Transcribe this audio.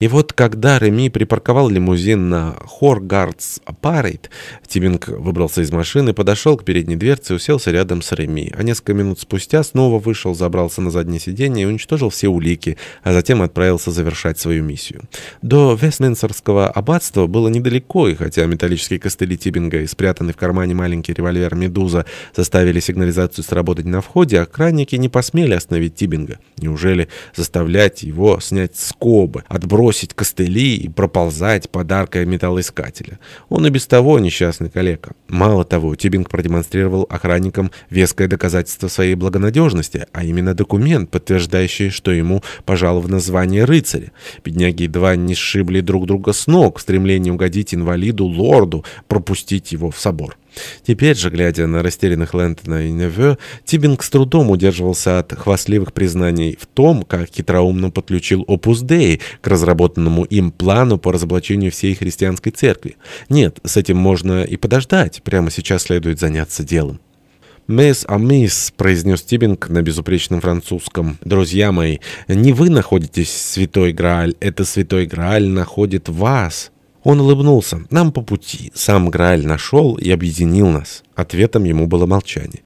И вот когда Реми припарковал лимузин на Хоргардс Парейт, Тибинг выбрался из машины, подошел к передней дверце и уселся рядом с Реми. А несколько минут спустя снова вышел, забрался на заднее сиденье и уничтожил все улики, а затем отправился завершать свою миссию. До Вестминстерского аббатства было недалеко, и хотя металлические костыли Тибинга и спрятанный в кармане маленький револьвер «Медуза» заставили сигнализацию сработать на входе, охранники не посмели остановить Тибинга. Неужели заставлять его снять скобы, отбросить бросить костыли и проползать подаркой металлоискателя. Он и без того несчастный коллега. Мало того, Тибинг продемонстрировал охранникам веское доказательство своей благонадежности, а именно документ, подтверждающий, что ему пожаловано звание рыцаря. Бедняги едва не сшибли друг друга с ног в стремлении угодить инвалиду-лорду, пропустить его в собор. Теперь же, глядя на растерянных Лэнтона и Неве, Тибинг с трудом удерживался от хвастливых признаний в том, как хитроумно подключил Опус Dei к разработанному им плану по разоблачению всей христианской церкви. Нет, с этим можно и подождать, прямо сейчас следует заняться делом. «Мисс Амис», — произнес Тибинг на безупречном французском. «Друзья мои, не вы находитесь Святой Грааль, это Святой Грааль находит вас». Он улыбнулся. «Нам по пути. Сам Грааль нашел и объединил нас». Ответом ему было молчание.